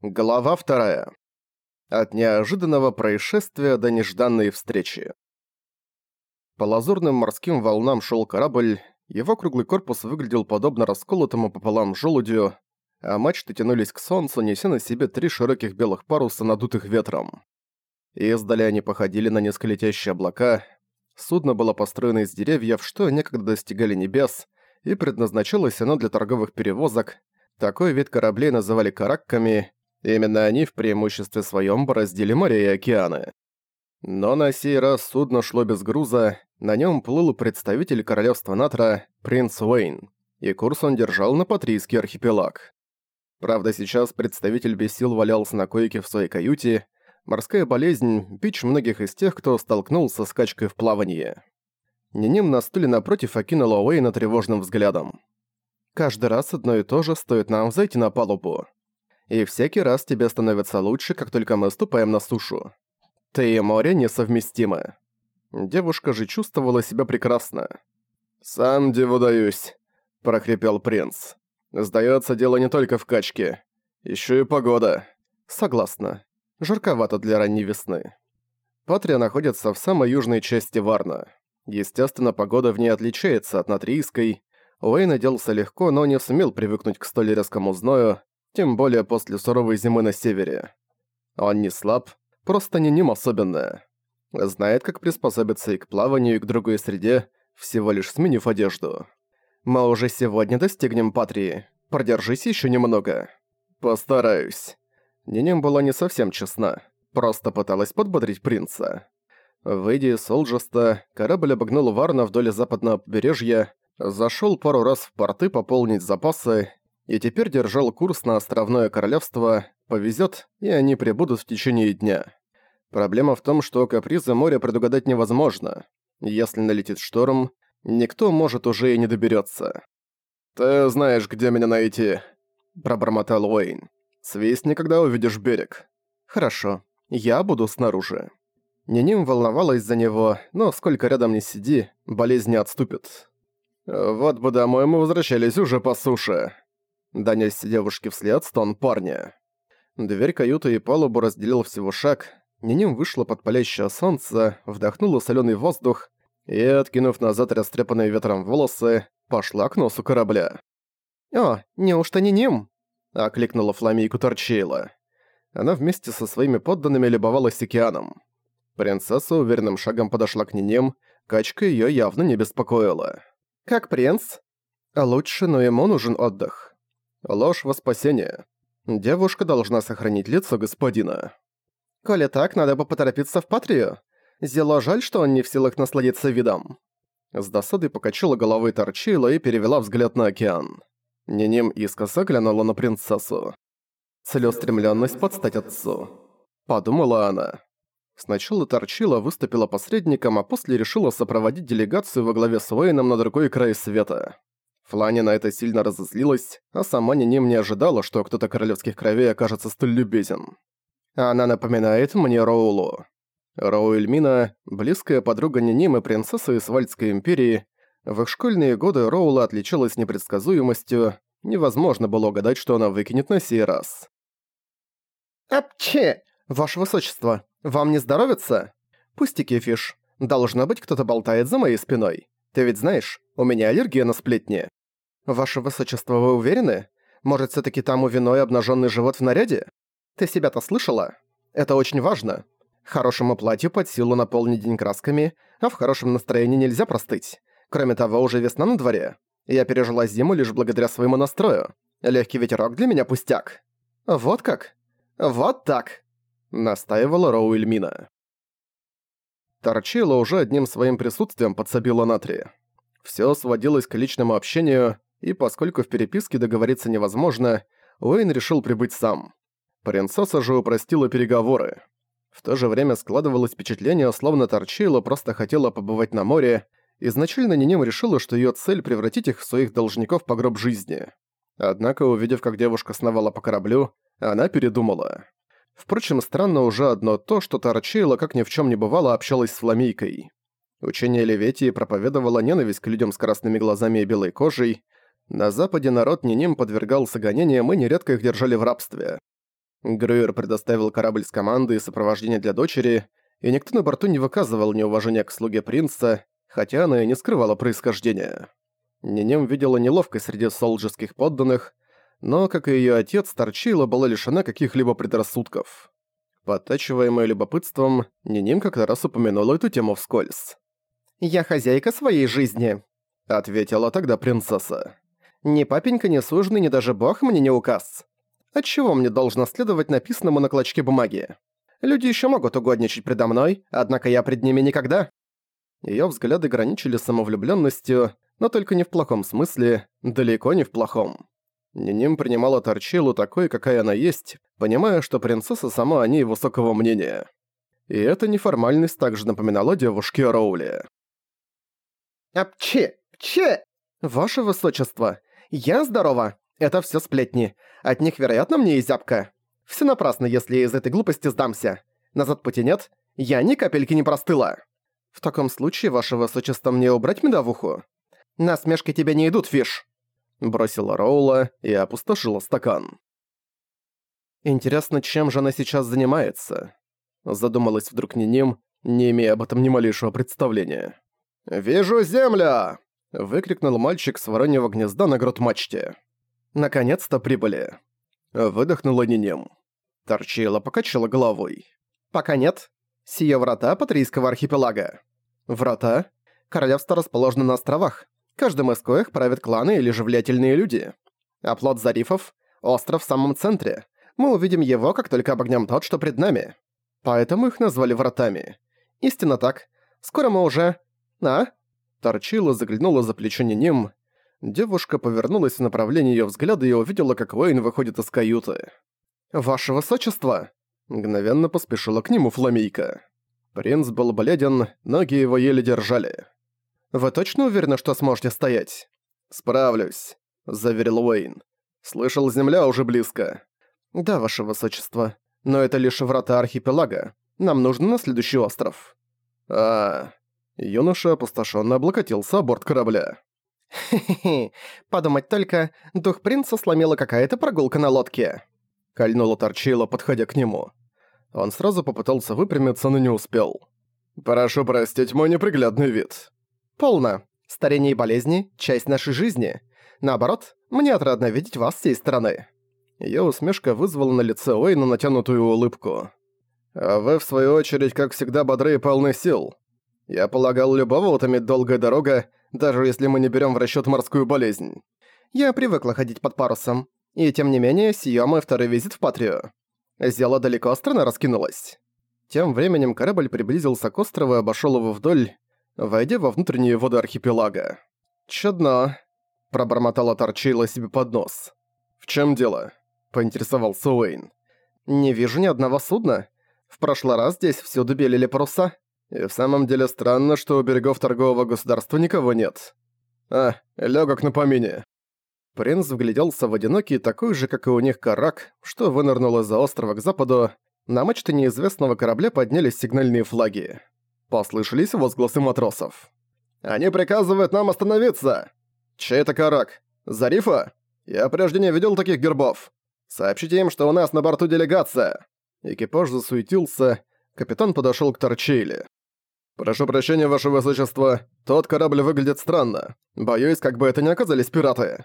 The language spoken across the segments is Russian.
Глава вторая. От неожиданного происшествия до нежданной встречи. По лазурным морским волнам шел корабль, его круглый корпус выглядел подобно расколотому пополам желудю, а мачты тянулись к солнцу, неся на себе три широких белых паруса, надутых ветром. Издали они походили на несколько летящие облака. Судно было построено из деревьев, что некогда достигали небес, и предназначалось оно для торговых перевозок. Такой вид кораблей называли каракками, Именно они в преимуществе своем бороздили моря и океаны. Но на сей раз судно шло без груза, на нем плыл представитель королевства Натра, принц Уэйн, и курс он держал на Патрийский архипелаг. Правда, сейчас представитель без сил валялся на койке в своей каюте, морская болезнь – бич многих из тех, кто столкнулся с качкой в плавании. Ниним на стуле напротив окинула Уэйна тревожным взглядом. «Каждый раз одно и то же стоит нам зайти на палубу и всякий раз тебе становится лучше, как только мы ступаем на сушу. Ты и море несовместимы. Девушка же чувствовала себя прекрасно. «Сам диву даюсь», – прохрипел принц. «Сдаётся дело не только в качке. Ещё и погода». «Согласна. Жарковато для ранней весны». Патрия находится в самой южной части Варна. Естественно, погода в ней отличается от натрийской. Уэйн оделся легко, но не сумел привыкнуть к столь резкому зною, тем более после суровой зимы на севере. Он не слаб, просто не ним особенное. Знает, как приспособиться и к плаванию, и к другой среде, всего лишь сменив одежду. Мы уже сегодня достигнем Патрии. Продержись еще немного. Постараюсь. Ниним была не совсем честна. Просто пыталась подбодрить принца. Выйдя из Солджеста, корабль обогнул Варна вдоль западного побережья, зашел пару раз в порты пополнить запасы и теперь держал курс на островное королевство, повезет, и они прибудут в течение дня. Проблема в том, что капризы моря предугадать невозможно. Если налетит шторм, никто, может, уже и не доберется. «Ты знаешь, где меня найти», – пробормотал Уэйн. «Свистни, когда увидишь берег». «Хорошо, я буду снаружи». Ниним волновалась за него, но сколько рядом не сиди, болезнь не отступит. «Вот бы домой мы возвращались уже по суше», Донёсся девушке вслед стон парня. Дверь каюты и палубу разделил всего шаг. Ниним вышла под палящее солнце, вдохнула солёный воздух и, откинув назад растрепанные ветром волосы, пошла к носу корабля. «О, неужто не Ним?» — окликнула Фламейку Торчейла. Она вместе со своими подданными любовалась океаном. Принцесса уверенным шагом подошла к Ниним, качка её явно не беспокоила. «Как принц?» «А лучше, но ему нужен отдых. Ложь во спасение. Девушка должна сохранить лицо господина. Коли так, надо бы поторопиться в Патрию. Зело жаль, что он не в силах насладиться видом. С досадой покачала головой торчила и перевела взгляд на океан. Ниним искоса глянула на принцессу. Целеустремленность подстать отцу. Подумала она. Сначала торчила, выступила посредником, а после решила сопроводить делегацию во главе с Уэйном на другой край света. Флани на это сильно разозлилась, а сама Ниним не ожидала, что кто-то королевских кровей окажется столь любезен. Она напоминает мне Роулу. Роуэльмина – близкая подруга Ниним и принцесса из Вальдской империи. В их школьные годы Роула отличалась непредсказуемостью, невозможно было угадать, что она выкинет на сей раз. «Апче! Ваше Высочество, вам не здоровится?» «Пустяки, Фиш. Должно быть, кто-то болтает за моей спиной. Ты ведь знаешь, у меня аллергия на сплетни». «Ваше высочество, вы уверены? Может, все таки там у виной обнаженный живот в наряде? Ты себя-то слышала? Это очень важно. Хорошему платью под силу наполнить день красками, а в хорошем настроении нельзя простыть. Кроме того, уже весна на дворе. Я пережила зиму лишь благодаря своему настрою. Легкий ветерок для меня пустяк». «Вот как? Вот так!» — настаивала Роу Эльмина. Торчила уже одним своим присутствием подсобила Натри. Все сводилось к личному общению, и поскольку в переписке договориться невозможно, Уэйн решил прибыть сам. Принцесса же упростила переговоры. В то же время складывалось впечатление, словно Торчейла просто хотела побывать на море, изначально Ниним решила, что её цель превратить их в своих должников по гроб жизни. Однако, увидев, как девушка сновала по кораблю, она передумала. Впрочем, странно уже одно то, что Торчейла, как ни в чём не бывало, общалась с Фламейкой. Учение Леветии проповедовало ненависть к людям с красными глазами и белой кожей, на Западе народ Ниним подвергался гонениям и нередко их держали в рабстве. Грюер предоставил корабль с командой и сопровождения для дочери, и никто на борту не выказывал неуважения к слуге принца, хотя она и не скрывала происхождения. Нинем видела неловкость среди солджеских подданных, но, как и её отец, Торчила была лишена каких-либо предрассудков. Подтачиваемая любопытством, Ниним как-то раз упомянула эту тему вскользь. «Я хозяйка своей жизни», — ответила тогда принцесса. «Ни папенька, ни суженый, ни даже бог мне не указ. Отчего мне должно следовать написанному на клочке бумаги? Люди ещё могут угодничать предо мной, однако я пред ними никогда». Её взгляды граничили самовлюблённостью, но только не в плохом смысле, далеко не в плохом. Ниним принимала Торчилу такой, какая она есть, понимая, что принцесса сама о ней высокого мнения. И эта неформальность также напоминала девушке Роули. «Апче! Пче! Ваше высочество! Я здорова! Это все сплетни. От них, вероятно, мне и зябко. Все напрасно, если я из этой глупости сдамся. Назад пути нет. Я ни капельки не простыла. В таком случае, ваше высочество, мне убрать медовуху? Насмешки тебе не идут, Фиш!» Бросила Роула и опустошила стакан. Интересно, чем же она сейчас занимается? Задумалась вдруг Ниним, не имея об этом ни малейшего представления. «Вижу землю!» — выкрикнул мальчик с вороньего гнезда на грот-мачте. «Наконец-то прибыли!» Выдохнула Ниним. Торчила, покачала головой. «Пока нет. Сие врата Патрийского архипелага. Врата? Королевство расположено на островах. Каждым из коих правят кланы или же влиятельные люди. Оплот Зарифов — остров в самом центре. Мы увидим его, как только обогнем тот, что пред нами. Поэтому их назвали вратами. Истинно так. Скоро мы уже... А? Торчила, заглянула за плечо Ниним. Девушка повернулась в направлении её взгляда и увидела, как Уэйн выходит из каюты. «Ваше высочество!» Мгновенно поспешила к нему Фламейка. Принц был бледен, ноги его еле держали. Вы точно уверены, что сможете стоять?» «Справлюсь», — заверил Уэйн. «Слышал, земля уже близко». «Да, ваше высочество. Но это лишь врата архипелага. Нам нужно на следующий остров». «А...» Юноша опустошенно облокотился о борт корабля. «Хе-хе-хе, подумать только, дух принца сломила какая-то прогулка на лодке». Кольнула торчила, подходя к нему. Он сразу попытался выпрямиться, но не успел. «Прошу простить мой неприглядный вид», Полно. Старение и болезни – часть нашей жизни. Наоборот, мне отрадно видеть вас с сей стороны». Её усмешка вызвала на лице Уэйна натянутую улыбку. «А вы, в свою очередь, как всегда, бодры и полны сил. Я полагал, любого утомит долгая дорога, даже если мы не берём в расчёт морскую болезнь». «Я привыкла ходить под парусом. И тем не менее, сиё мой второй визит в Патрию. Зело далеко страна раскинулась». Тем временем корабль приблизился к острову и обошёл его вдоль, войдя во внутренние воды архипелага. «Чудно», — пробормотала Торчейла себе под нос. «В чем дело?» — поинтересовался Уэйн. «Не вижу ни одного судна. В прошлый раз здесь всюду белели паруса. И в самом деле странно, что у берегов торгового государства никого нет. А, легок на помине». Принц вгляделся в одинокий, такой же, как и у них, карак, что вынырнул из-за острова к западу. На мачте неизвестного корабля поднялись сигнальные флаги. Послышались возгласы матросов. «Они приказывают нам остановиться!» «Чей это карак? Зарифа? Я прежде не видел таких гербов. Сообщите им, что у нас на борту делегация!» Экипаж засуетился, капитан подошёл к Торчейли. «Прошу прощения, ваше высочество, тот корабль выглядит странно. Боюсь, как бы это ни оказались пираты».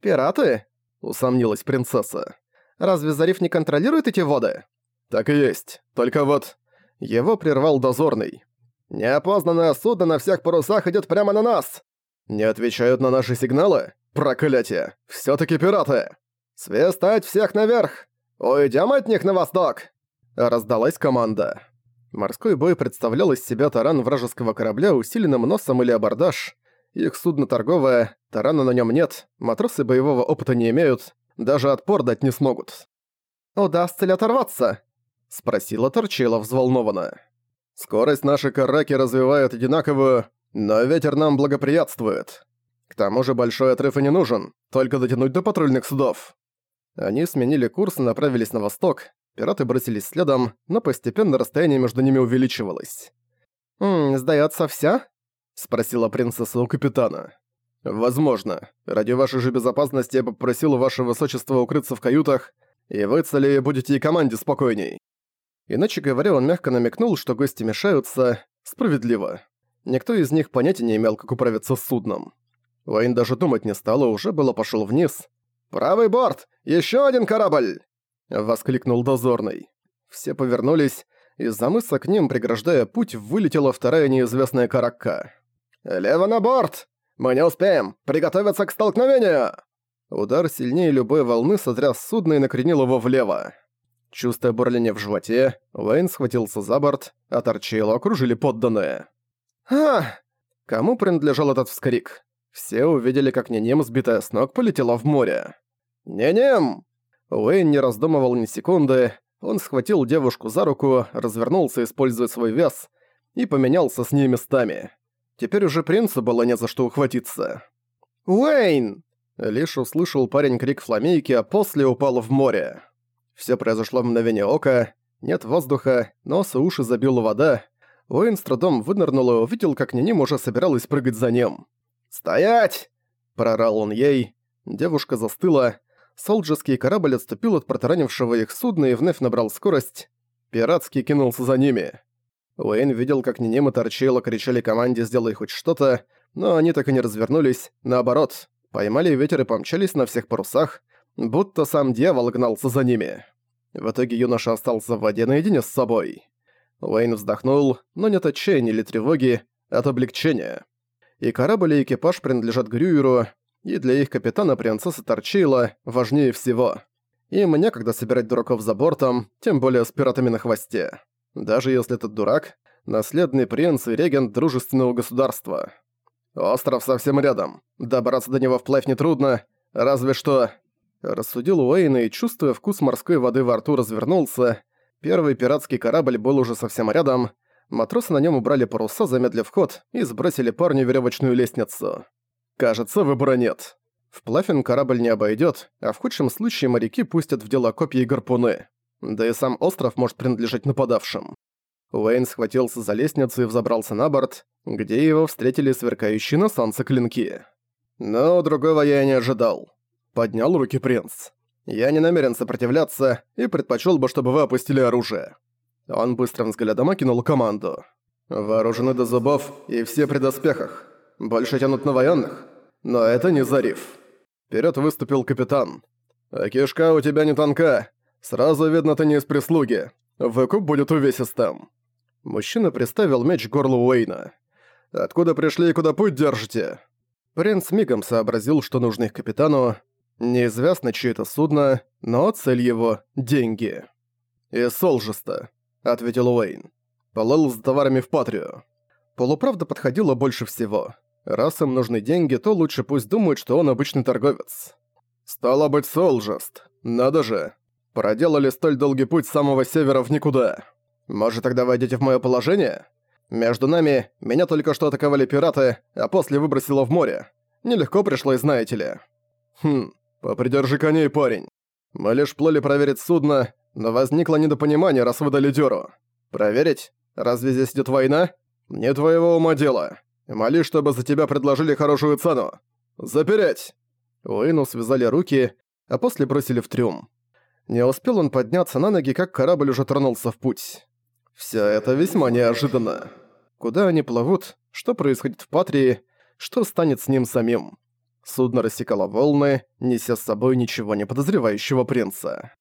«Пираты?» — усомнилась принцесса. «Разве Зариф не контролирует эти воды?» «Так и есть. Только вот...» Его прервал дозорный. Неопознанное судно на всех парусах идет прямо на нас. Не отвечают на наши сигналы? Проклятие! все таки пираты! Свистать всех наверх! Уйдем от них на восток!» Раздалась команда. Морской бой представлял из себя таран вражеского корабля усиленным носом или абордаж. Их судно торговое, тарана на нем нет, матросы боевого опыта не имеют, даже отпор дать не смогут. «Удастся ли оторваться?» — спросила Торчила взволнованно. Скорость нашей караки развивает одинаковую, но ветер нам благоприятствует. К тому же большой отрыв и не нужен, только дотянуть до патрульных судов. Они сменили курс и направились на восток. Пираты бросились следом, но постепенно расстояние между ними увеличивалось. «Ммм, сдаётся вся?» — спросила принцесса у капитана. «Возможно. Ради вашей же безопасности я попросил ваше высочество укрыться в каютах. И вы цели будете и команде спокойней. Иначе говоря, он мягко намекнул, что гости мешаются. Справедливо. Никто из них понятия не имел, как управиться с судном. Уэйн даже думать не стал и уже было пошел вниз. «Правый борт! Еще один корабль!» — воскликнул дозорный. Все повернулись, из-за мыса к ним, преграждая путь, вылетела вторая неизвестная каракка. «Лево на борт! Мы не успеем! Приготовиться к столкновению!» Удар сильнее любой волны сотряс судно и накренил его влево. Чувствуя бурление в животе, Уэйн схватился за борт, а Торчейло окружили подданные. «А!» Кому принадлежал этот вскрик? Все увидели, как Ненем, сбитая с ног, полетела в море. «Ненем!» Уэйн не раздумывал ни секунды. Он схватил девушку за руку, развернулся, используя свой вес, и поменялся с ней местами. Теперь уже принцу было не за что ухватиться. «Уэйн!» Лишь услышал парень крик фламейки, а после упал в море. Все произошло в мгновение ока, нет воздуха, нос и уши забила вода. Уэйн с трудом вынырнул и увидел, как Ниним уже собиралась прыгать за ним. «Стоять!» – прорал он ей. Девушка застыла. Солджеский корабль отступил от протаранившего их судна и вновь набрал скорость. Пиратский кинулся за ними. Уэйн видел, как Ниним и Торчейло кричали команде «Сделай хоть что-то», но они так и не развернулись, наоборот, поймали ветер и помчались на всех парусах, будто сам дьявол гнался за ними. В итоге юноша остался в воде наедине с собой. Уэйн вздохнул, но нет отчаяния или тревоги, от облегчения. И корабль и экипаж принадлежат Грюеру, и для их капитана принцесса Торчейла важнее всего. Им некогда собирать дураков за бортом, тем более с пиратами на хвосте. Даже если этот дурак – наследный принц и регент дружественного государства. Остров совсем рядом. Добраться до него вплавь нетрудно, разве что... Рассудил Уэйн и, чувствуя вкус морской воды во рту, развернулся. Первый пиратский корабль был уже совсем рядом. Матросы на нем убрали паруса, замедлив ход, и сбросили парню веревочную лестницу. Кажется, выбора нет. Вплавь он корабль не обойдет, а в худшем случае моряки пустят в дело копья и гарпуны. Да и сам остров может принадлежать нападавшим. Уэйн схватился за лестницу и взобрался на борт, где его встретили сверкающие на солнце клинки. Но другого я и не ожидал. Поднял руки принц. Я не намерен сопротивляться и предпочел бы, чтобы вы опустили оружие. Он быстрым взглядом окинул команду. Вооружены до зубов и все при доспехах. Больше тянут на военных. Но это не Зариф. Вперед выступил капитан. А кишка у тебя не тонка. Сразу видно, ты не из прислуги. Выкуп будет увесистым. Мужчина приставил меч к горлу Уэйна. «Откуда пришли и куда путь держите?» Принц мигом сообразил, что нужно их капитану. Неизвестно, чье это судно, но цель его — деньги. «Из Солжеста», — ответил Уэйн. «Плыл с товарами в Патрию». Полуправда подходила больше всего. Раз им нужны деньги, то лучше пусть думают, что он обычный торговец. «Стало быть, Солжест. Надо же. Проделали столь долгий путь с самого севера в никуда». Может, тогда войдете в моё положение? Между нами, меня только что атаковали пираты, а после выбросило в море. Нелегко пришло, и знаете ли. Хм, попридержи коней, парень. Мы лишь плыли проверить судно, но возникло недопонимание, раз выдали дёру. Проверить? Разве здесь идёт война? Не твоего ума дело. Моли, чтобы за тебя предложили хорошую цену. Запереть!» Уэйну связали руки, а после бросили в трюм. Не успел он подняться на ноги, как корабль уже тронулся в путь. Все это весьма неожиданно. Куда они плывут, что происходит в Патрии, что станет с ним самим. Судно рассекало волны, неся с собой ничего не подозревающего принца.